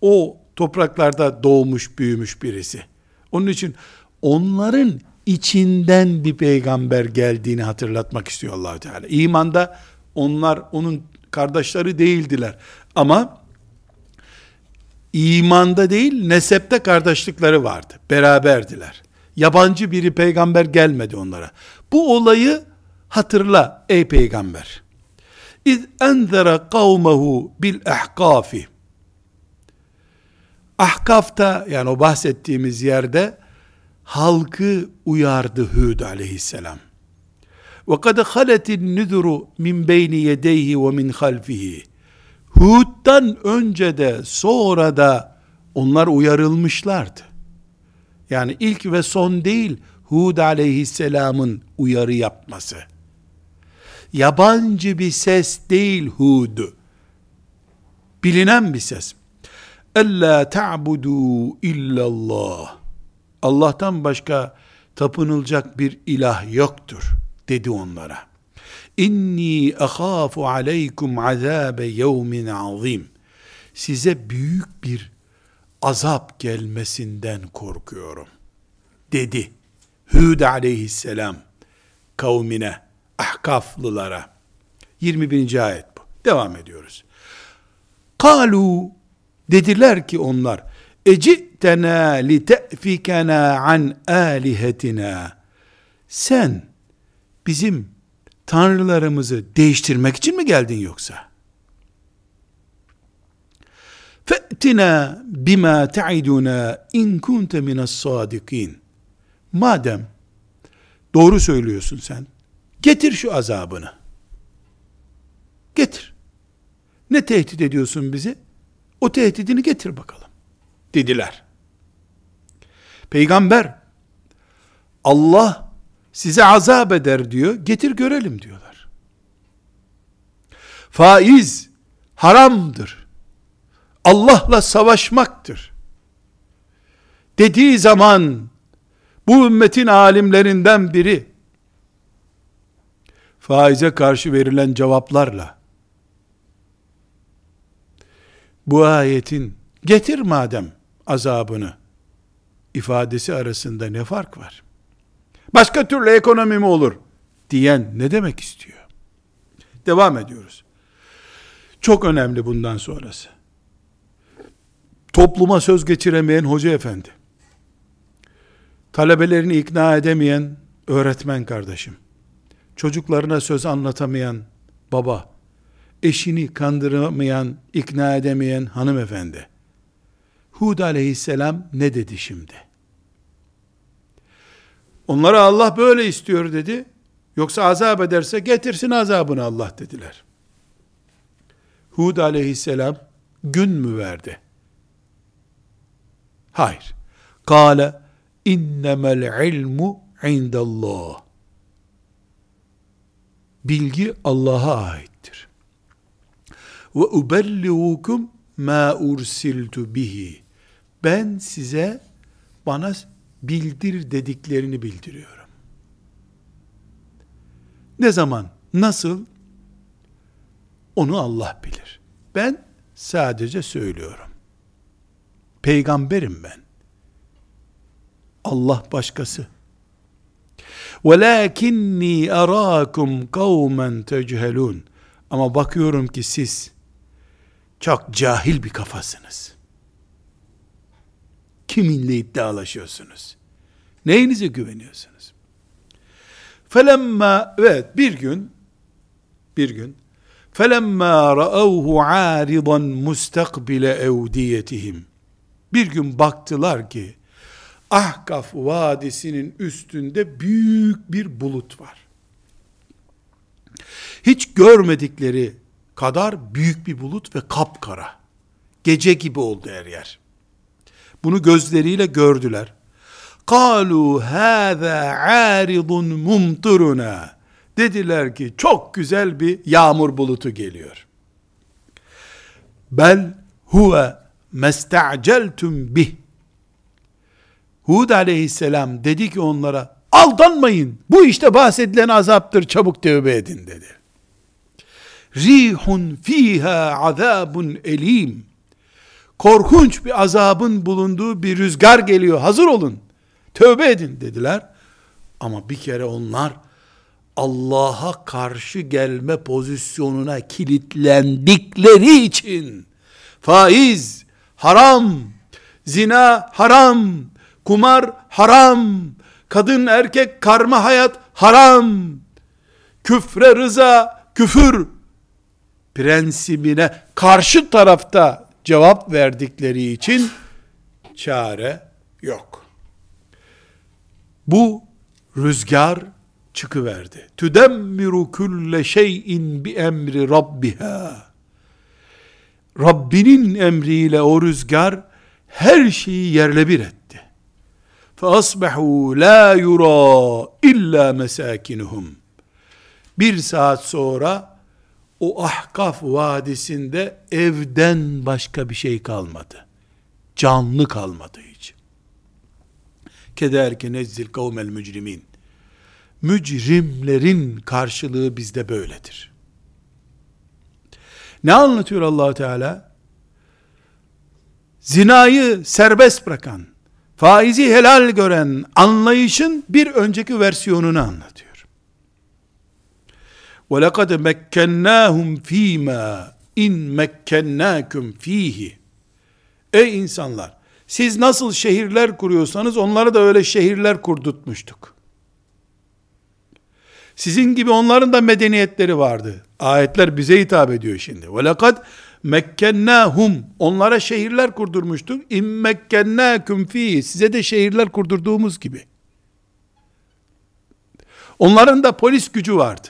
o topraklarda doğmuş büyümüş birisi. Onun için onların içinden bir peygamber geldiğini hatırlatmak istiyor allah Teala. İmanda onlar onun kardeşleri değildiler. Ama imanda değil nesepte kardeşlikleri vardı. Beraberdiler. Yabancı biri peygamber gelmedi onlara. Bu olayı hatırla ey peygamber. İz enzere kavmehu bil ahkafi. Ahkafta yani o bahsettiğimiz yerde halkı uyardı Hud aleyhisselam. Ve kad haletin nüzuru min beyni yedeyhi ve min halfihi. Hud'dan önce de sonra da onlar uyarılmışlardı. Yani ilk ve son değil Hud aleyhisselamın uyarı yapması. Yabancı bir ses değil Hud. Bilinen bir ses. Ella ta'budu illallah. Allah'tan başka tapınılacak bir ilah yoktur dedi onlara. İnni ahafu aleykum azabe yevmin azim. Size büyük bir azap gelmesinden korkuyorum. Dedi. Hud aleyhisselam kavmine, ahkaflılara. 21. ayet bu. Devam ediyoruz. Kalu dediler ki onlar ecitena li te'fikena an alihetina sen bizim tanrılarımızı değiştirmek için mi geldin yoksa? Fe'tina bima ta'iduna in kunte minas sadikin. Madem doğru söylüyorsun sen, getir şu azabını. Getir. Ne tehdit ediyorsun bizi? O tehdidini getir bakalım. Dediler. Peygamber, Allah size azap eder diyor, getir görelim diyorlar. Faiz haramdır. Allah'la savaşmaktır. Dediği zaman bu ümmetin alimlerinden biri faize karşı verilen cevaplarla bu ayetin getir madem azabını ifadesi arasında ne fark var? Başka türlü ekonomi mi olur? Diyen ne demek istiyor? Devam ediyoruz. Çok önemli bundan sonrası. Topluma söz geçiremeyen hoca efendi. Talebelerini ikna edemeyen öğretmen kardeşim. Çocuklarına söz anlatamayan baba. Eşini kandıramayan, ikna edemeyen hanımefendi. Hud aleyhisselam ne dedi şimdi? Onlara Allah böyle istiyor dedi. Yoksa azap ederse getirsin azabını Allah dediler. Hud aleyhisselam gün mü verdi? Hayır. Kale innemel ilmu indallah. Bilgi Allah'a aittir. Ve ubelliğukum ma ursiltu bihi. Ben size bana bildir dediklerini bildiriyorum. Ne zaman, nasıl? Onu Allah bilir. Ben sadece söylüyorum. Peygamberim ben. Allah başkası. وَلَاكِنِّي أَرَاكُمْ قَوْمًا تَجْهَلُونَ Ama bakıyorum ki siz çok cahil bir kafasınız. Kiminle iddialaşıyorsunuz? Neyinize güveniyorsunuz? Felemma evet bir gün bir gün felemma ra'awhu aridan mustakbile evdiyetihim bir gün baktılar ki Ahkaf Vadisi'nin üstünde büyük bir bulut var. Hiç görmedikleri kadar büyük bir bulut ve kapkara. Gece gibi oldu her yer. Bunu gözleriyle gördüler. Kalu hâzâ âridun mumturuna. Dediler ki çok güzel bir yağmur bulutu geliyor. Bel huve mesta'celtum bih. Hud aleyhisselam dedi ki onlara aldanmayın. Bu işte bahsedilen azaptır çabuk tövbe edin dedi. Rihun fiha azabun elim. Korkunç bir azabın bulunduğu bir rüzgar geliyor. Hazır olun. Tövbe edin dediler. Ama bir kere onlar Allah'a karşı gelme pozisyonuna kilitlendikleri için faiz haram, zina haram, kumar haram, kadın erkek karma hayat haram, küfre rıza, küfür prensibine karşı tarafta cevap verdikleri için çare yok. Bu rüzgar çıkıverdi. Tüdemmiru külle şeyin bi emri rabbiha. Rabbinin emriyle o rüzgar her şeyi yerle bir etti. فَأَصْبَحُوا لَا يُرَى اِلَّا مَسَاكِنُهُمْ Bir saat sonra o Ahkaf Vadisi'nde evden başka bir şey kalmadı. Canlı kalmadı hiç. Kederke nezzil kavmel mücrimin. Mücrimlerin karşılığı bizde böyledir. Ne anlatıyor allah Teala? Zinayı serbest bırakan, faizi helal gören anlayışın bir önceki versiyonunu anlatıyor. وَلَقَدْ مَكَّنَّاهُمْ ف۪ي مَا in mekkennâküm fihi. Ey insanlar! Siz nasıl şehirler kuruyorsanız onlara da öyle şehirler kurdurtmuştuk. Sizin gibi onların da medeniyetleri vardı. Ayetler bize hitap ediyor şimdi. وَلَقَدْ mekkennâhum onlara şehirler kurdurmuştuk. İmmekkennâküm fî size de şehirler kurdurduğumuz gibi. Onların da polis gücü vardı.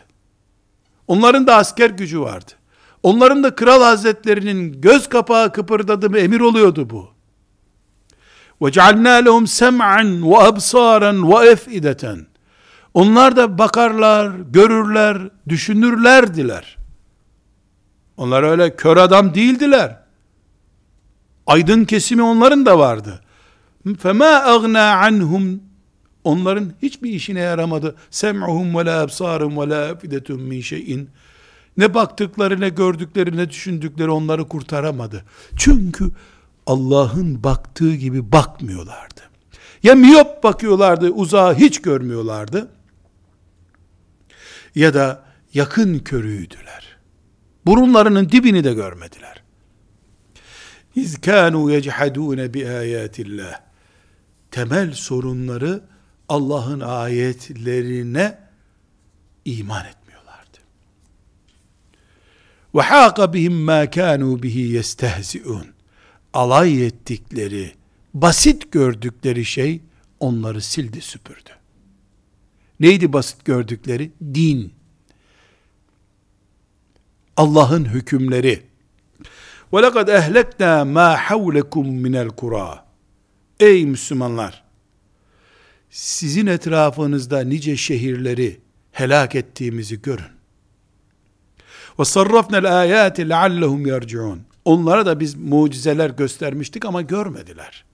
Onların da asker gücü vardı. Onların da kral hazretlerinin göz kapağı kıpırdadı mı emir oluyordu bu. وَجَعَلْنَا لَهُمْ سَمْعًا وَأَبْصَارًا وَاَفْئِدَةً Onlar da bakarlar, görürler, düşünürlerdiler. Onlar öyle kör adam değildiler. Aydın kesimi onların da vardı. فَمَا اَغْنَا عَنْهُمْ Onların hiçbir işine yaramadı. Sem'uhum ve la ebsarum ve la efidetum min şeyin. Ne baktıkları, ne gördükleri, ne düşündükleri onları kurtaramadı. Çünkü Allah'ın baktığı gibi bakmıyorlardı. Ya miyop bakıyorlardı, uzağı hiç görmüyorlardı. Ya da yakın körüydüler. Burunlarının dibini de görmediler. İz kânû yechadûne bi âyâtillah. Temel sorunları Allah'ın ayetlerine iman etmiyorlardı. Ve hâka bihim mâ kânû bihi yestehzi'ûn. Alay ettikleri, basit gördükleri şey onları sildi süpürdü. Neydi basit gördükleri? Din. Allah'ın hükümleri. وَلَقَدْ اَهْلَكْنَا مَا حَوْلَكُمْ مِنَ الْقُرَى Ey Müslümanlar! sizin etrafınızda nice şehirleri helak ettiğimizi görün. Ve sarrafnel ayati leallehum yerciun. Onlara da biz mucizeler göstermiştik ama görmediler.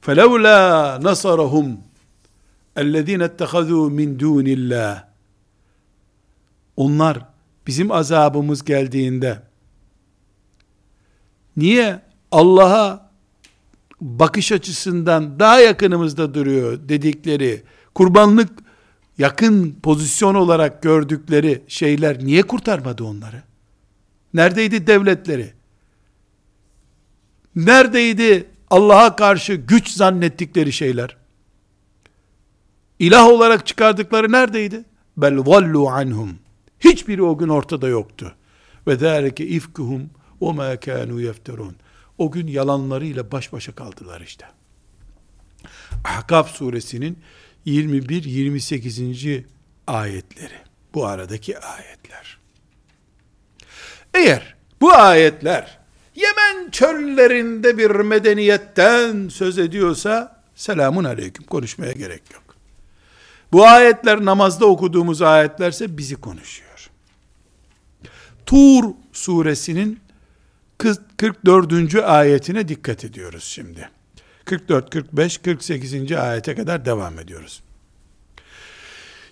Felevla nasarahum ellezine ettehazu min dunillah. Onlar bizim azabımız geldiğinde niye Allah'a bakış açısından daha yakınımızda duruyor dedikleri kurbanlık yakın pozisyon olarak gördükleri şeyler niye kurtarmadı onları? Neredeydi devletleri? Neredeydi Allah'a karşı güç zannettikleri şeyler? İlah olarak çıkardıkları neredeydi? Bel vallu anhum. Hiçbiri o gün ortada yoktu. Ve zâlike ifkuhum o mâ kânû yefterûn. O gün yalanlarıyla baş başa kaldılar işte. Ahkaf suresinin 21-28. ayetleri. Bu aradaki ayetler. Eğer bu ayetler Yemen çöllerinde bir medeniyetten söz ediyorsa selamun aleyküm konuşmaya gerek yok. Bu ayetler namazda okuduğumuz ayetlerse bizi konuşuyor. Tur suresinin 44. ayetine dikkat ediyoruz şimdi. 44, 45, 48. ayete kadar devam ediyoruz.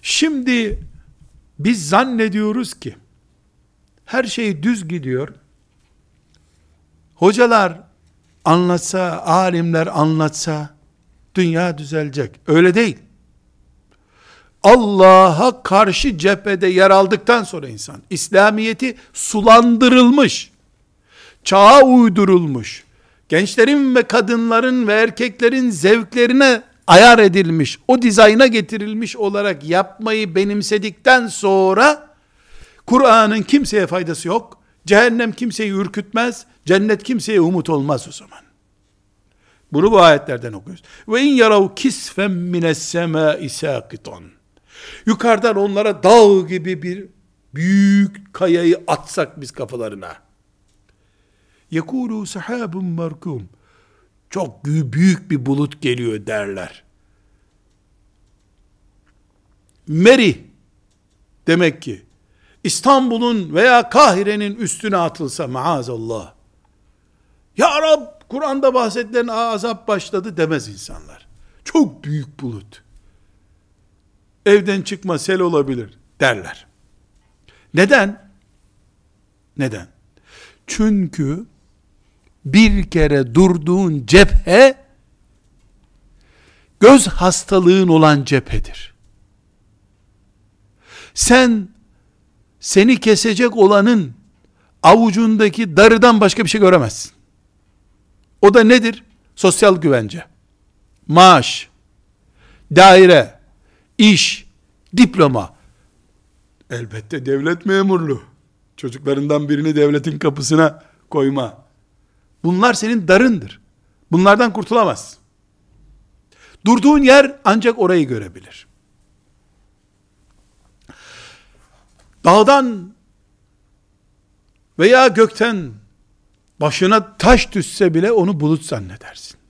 Şimdi biz zannediyoruz ki her şey düz gidiyor. Hocalar anlatsa, alimler anlatsa dünya düzelecek. Öyle değil. Allah'a karşı cephede yer aldıktan sonra insan, İslamiyeti sulandırılmış, çağa uydurulmuş, gençlerin ve kadınların ve erkeklerin zevklerine ayar edilmiş, o dizayna getirilmiş olarak yapmayı benimsedikten sonra, Kur'an'ın kimseye faydası yok, cehennem kimseyi ürkütmez, cennet kimseye umut olmaz o zaman. Bunu bu ayetlerden okuyoruz. Ve in yarav kisfen mines semâi sâkiton. Yukarıdan onlara dağ gibi bir büyük kayayı atsak biz kafalarına. Yekulu sahabun markum. Çok büyük bir bulut geliyor derler. Meri demek ki İstanbul'un veya Kahire'nin üstüne atılsa maazallah. Ya Rab Kur'an'da bahsedilen azap başladı demez insanlar. Çok büyük bulut evden çıkma sel olabilir derler. Neden? Neden? Çünkü bir kere durduğun cephe göz hastalığın olan cephedir. Sen seni kesecek olanın avucundaki darıdan başka bir şey göremezsin. O da nedir? Sosyal güvence, maaş, daire, iş, diploma. Elbette devlet memurluğu. Çocuklarından birini devletin kapısına koyma. Bunlar senin darındır. Bunlardan kurtulamaz. Durduğun yer ancak orayı görebilir. Dağdan veya gökten başına taş düşse bile onu bulut zannedersin.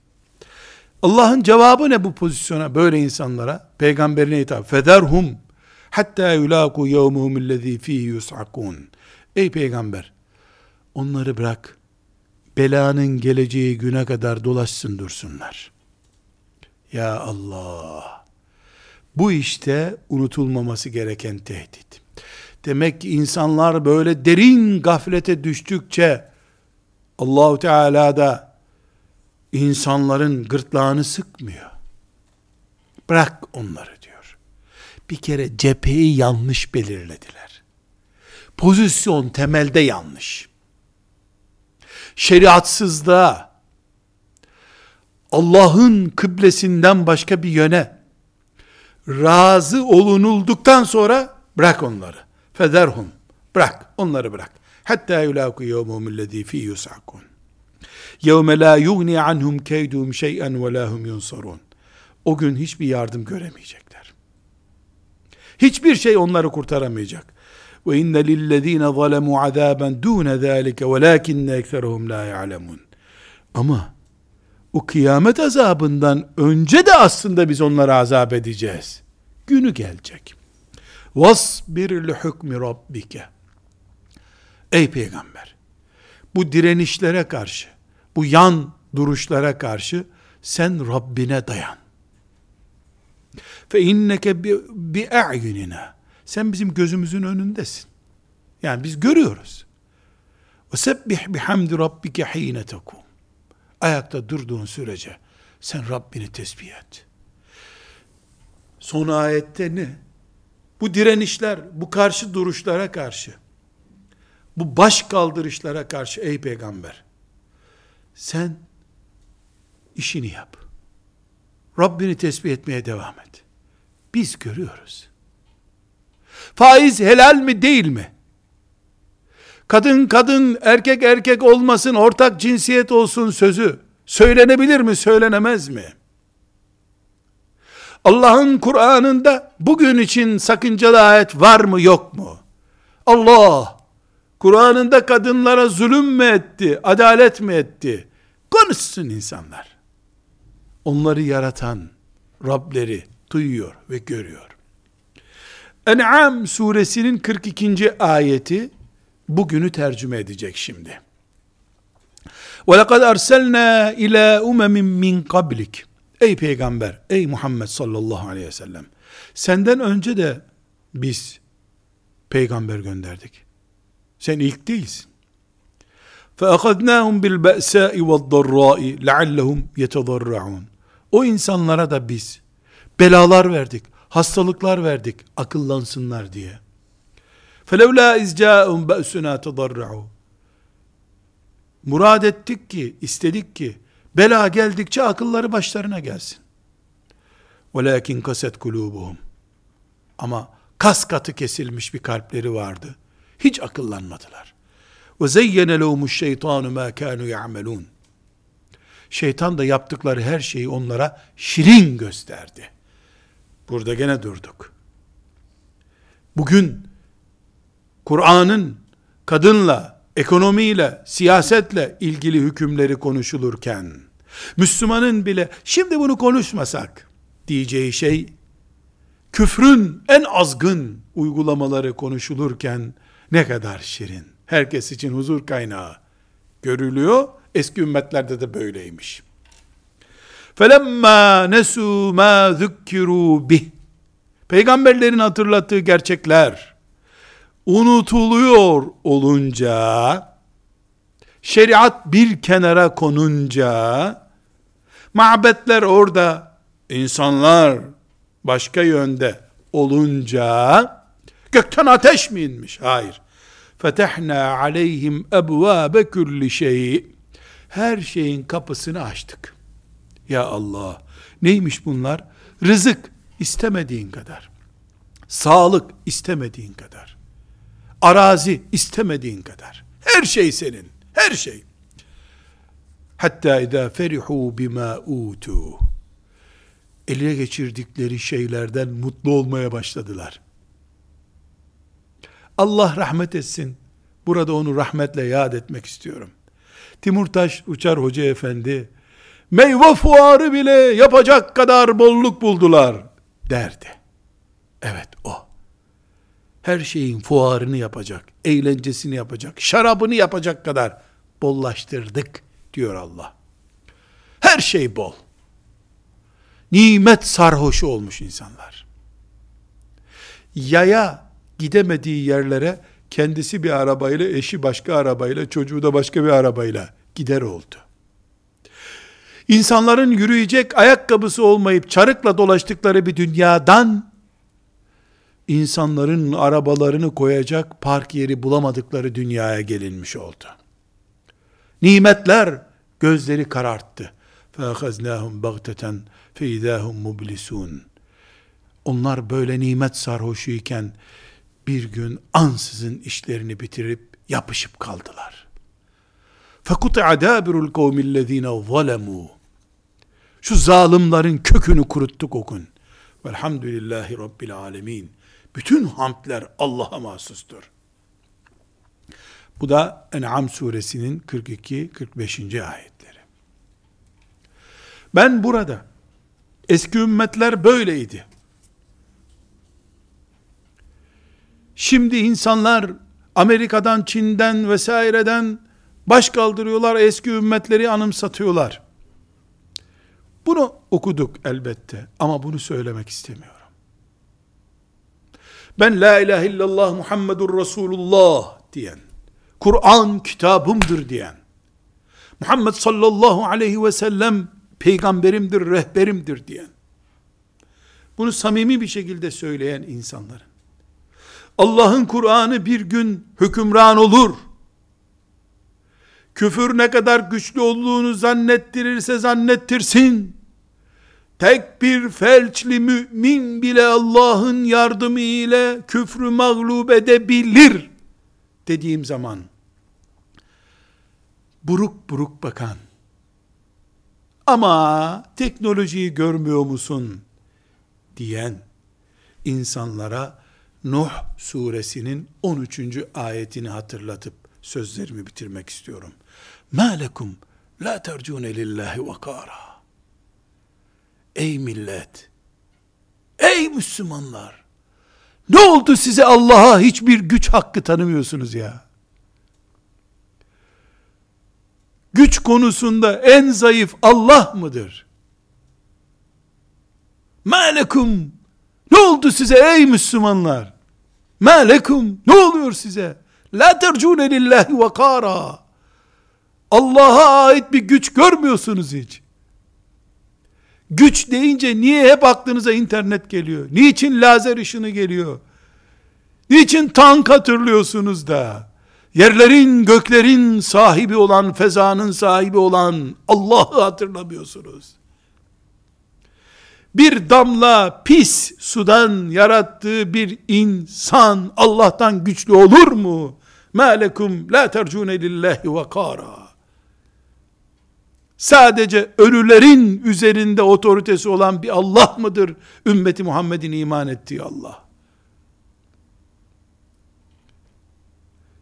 Allah'ın cevabı ne bu pozisyona böyle insanlara? Peygamberine hitap. Federhum hatta yulaku yevmuhum ellezî fîhî yus'akûn. Ey peygamber onları bırak. Belanın geleceği güne kadar dolaşsın dursunlar. Ya Allah. Bu işte unutulmaması gereken tehdit. Demek ki insanlar böyle derin gaflete düştükçe Allahu Teala da insanların gırtlağını sıkmıyor. Bırak onları diyor. Bir kere cepheyi yanlış belirlediler. Pozisyon temelde yanlış. Şeriatsızlığa, Allah'ın kıblesinden başka bir yöne razı olunulduktan sonra bırak onları. Federhum. Bırak. Onları bırak. Hatta yulaku yevmuhum allazî fî yus'akun. Yevme la yugni anhum keydum şey'en ve la hum yunsarun. O gün hiçbir yardım göremeyecekler. Hiçbir şey onları kurtaramayacak. Ve inne lillezine zalemu azaben dune zalike velakinne ekseruhum la ya'lemun. Ama o kıyamet azabından önce de aslında biz onları azap edeceğiz. Günü gelecek. Vasbir li hukmi rabbike. Ey peygamber, bu direnişlere karşı, bu yan duruşlara karşı sen Rabbine dayan. Fe inneke bi a'yunina. Sen bizim gözümüzün önündesin. Yani biz görüyoruz. Sebbih bihamdi rabbike hine tekum. Ayakta durduğun sürece sen Rabbini tesbih et. Son ayette ne? Bu direnişler, bu karşı duruşlara karşı, bu baş kaldırışlara karşı ey peygamber, sen işini yap. Rabbini tesbih etmeye devam et. Biz görüyoruz. Faiz helal mi değil mi? Kadın kadın, erkek erkek olmasın, ortak cinsiyet olsun sözü söylenebilir mi, söylenemez mi? Allah'ın Kur'an'ında bugün için sakıncalı ayet var mı yok mu? Allah Kur'an'ında kadınlara zulüm mü etti, adalet mi etti? Konuşsun insanlar. Onları yaratan Rableri duyuyor ve görüyor. En'am suresinin 42. ayeti bugünü tercüme edecek şimdi. وَلَقَدْ أَرْسَلْنَا اِلَى اُمَمٍ مِّنْ قَبْلِكَ Ey peygamber, ey Muhammed sallallahu aleyhi ve sellem. Senden önce de biz peygamber gönderdik. Sen ilk değilsin. فَأَخَذْنَاهُمْ بِالْبَأْسَاءِ وَالضَّرَّاءِ لَعَلَّهُمْ يَتَضَرَّعُونَ O insanlara da biz belalar verdik, hastalıklar verdik akıllansınlar diye. فَلَوْلَا اِزْجَاءُمْ بَأْسُنَا تَضَرَّعُوا Murad ettik ki, istedik ki, bela geldikçe akılları başlarına gelsin. وَلَاكِنْ kaset kulubuhum. Ama kas katı kesilmiş bir kalpleri vardı. Hiç akıllanmadılar. وَزَيَّنَ لَهُمُ الشَّيْطَانُ مَا كَانُوا يَعْمَلُونَ Şeytan da yaptıkları her şeyi onlara şirin gösterdi.'' Burada gene durduk. Bugün Kur'an'ın kadınla, ekonomiyle, siyasetle ilgili hükümleri konuşulurken, Müslümanın bile şimdi bunu konuşmasak diyeceği şey, küfrün en azgın uygulamaları konuşulurken ne kadar şirin. Herkes için huzur kaynağı görülüyor. Eski ümmetlerde de böyleymiş. Felemma nesu ma zükkiru bih. Peygamberlerin hatırlattığı gerçekler unutuluyor olunca şeriat bir kenara konunca mabetler orada insanlar başka yönde olunca gökten ateş mi inmiş? Hayır. Fetehna aleyhim ebvâbe külli şeyi. Her şeyin kapısını açtık. Ya Allah. Neymiş bunlar? Rızık istemediğin kadar. Sağlık istemediğin kadar. Arazi istemediğin kadar. Her şey senin. Her şey. Hatta idâ ferihu bima utu. Eline geçirdikleri şeylerden mutlu olmaya başladılar. Allah rahmet etsin. Burada onu rahmetle yad etmek istiyorum. Timurtaş Uçar Hoca Efendi, meyve fuarı bile yapacak kadar bolluk buldular derdi. Evet o. Her şeyin fuarını yapacak, eğlencesini yapacak, şarabını yapacak kadar bollaştırdık diyor Allah. Her şey bol. Nimet sarhoşu olmuş insanlar. Yaya gidemediği yerlere kendisi bir arabayla, eşi başka arabayla, çocuğu da başka bir arabayla gider oldu insanların yürüyecek ayakkabısı olmayıp çarıkla dolaştıkları bir dünyadan insanların arabalarını koyacak park yeri bulamadıkları dünyaya gelinmiş oldu. Nimetler gözleri kararttı. فَاَخَزْنَاهُمْ بَغْتَةً فَاِذَاهُمْ مُبْلِسُونَ Onlar böyle nimet sarhoşuyken bir gün ansızın işlerini bitirip yapışıp kaldılar. فَقُطَعَ دَابِرُ الْقَوْمِ الَّذ۪ينَ ظَلَمُوا Şu zalimlerin kökünü kuruttuk o gün. Velhamdülillahi Rabbil Alemin. Bütün hamdler Allah'a mahsustur. Bu da En'am suresinin 42-45. ayetleri. Ben burada eski ümmetler böyleydi. Şimdi insanlar Amerika'dan, Çin'den vesaireden baş kaldırıyorlar, eski ümmetleri anımsatıyorlar. Bunu okuduk elbette ama bunu söylemek istemiyorum. Ben la ilahe illallah Muhammedur Resulullah diyen, Kur'an kitabımdır diyen, Muhammed sallallahu aleyhi ve sellem peygamberimdir, rehberimdir diyen, bunu samimi bir şekilde söyleyen insanların, Allah'ın Kur'an'ı bir gün hükümran olur, küfür ne kadar güçlü olduğunu zannettirirse zannettirsin, tek bir felçli mümin bile Allah'ın yardımı ile küfrü mağlup edebilir dediğim zaman buruk buruk bakan ama teknolojiyi görmüyor musun diyen insanlara Nuh suresinin 13. ayetini hatırlatıp sözlerimi bitirmek istiyorum. Ma lekum la tercune lillahi vakara. Ey millet! Ey Müslümanlar! Ne oldu size Allah'a hiçbir güç hakkı tanımıyorsunuz ya? Güç konusunda en zayıf Allah mıdır? Malekum! Ne oldu size ey Müslümanlar? Malekum! Ne oluyor size? La tercune lillahi vakara. Allah'a ait bir güç görmüyorsunuz hiç. Güç deyince niye hep aklınıza internet geliyor? Niçin lazer ışını geliyor? Niçin tank hatırlıyorsunuz da? Yerlerin, göklerin sahibi olan, fezanın sahibi olan Allah'ı hatırlamıyorsunuz. Bir damla pis sudan yarattığı bir insan Allah'tan güçlü olur mu? مَا لَكُمْ لَا تَرْجُونَ لِلّٰهِ وَقَارًا Sadece ölülerin üzerinde otoritesi olan bir Allah mıdır? Ümmeti Muhammed'in iman ettiği Allah.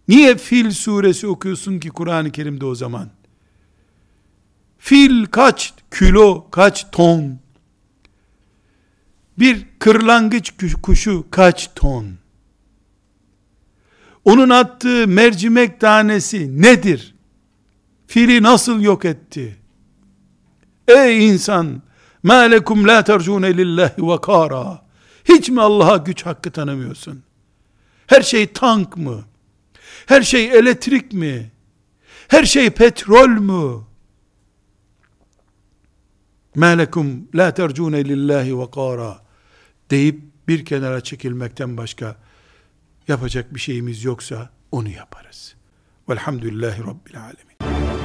Niye Fil suresi okuyorsun ki Kur'an-ı Kerim'de o zaman? Fil kaç kilo, kaç ton? Bir kırlangıç kuşu kaç ton? Onun attığı mercimek tanesi nedir? Fili nasıl yok etti? Ey insan! مَا لَكُمْ لَا تَرْجُونَ لِلّٰهِ وَقَارًا Hiç mi Allah'a güç hakkı tanımıyorsun? Her şey tank mı? Her şey elektrik mi? Her şey petrol mü? مَا لَكُمْ لَا تَرْجُونَ لِلّٰهِ وَقَارًا deyip bir kenara çekilmekten başka yapacak bir şeyimiz yoksa onu yaparız. Velhamdülillahi Rabbil Alemin.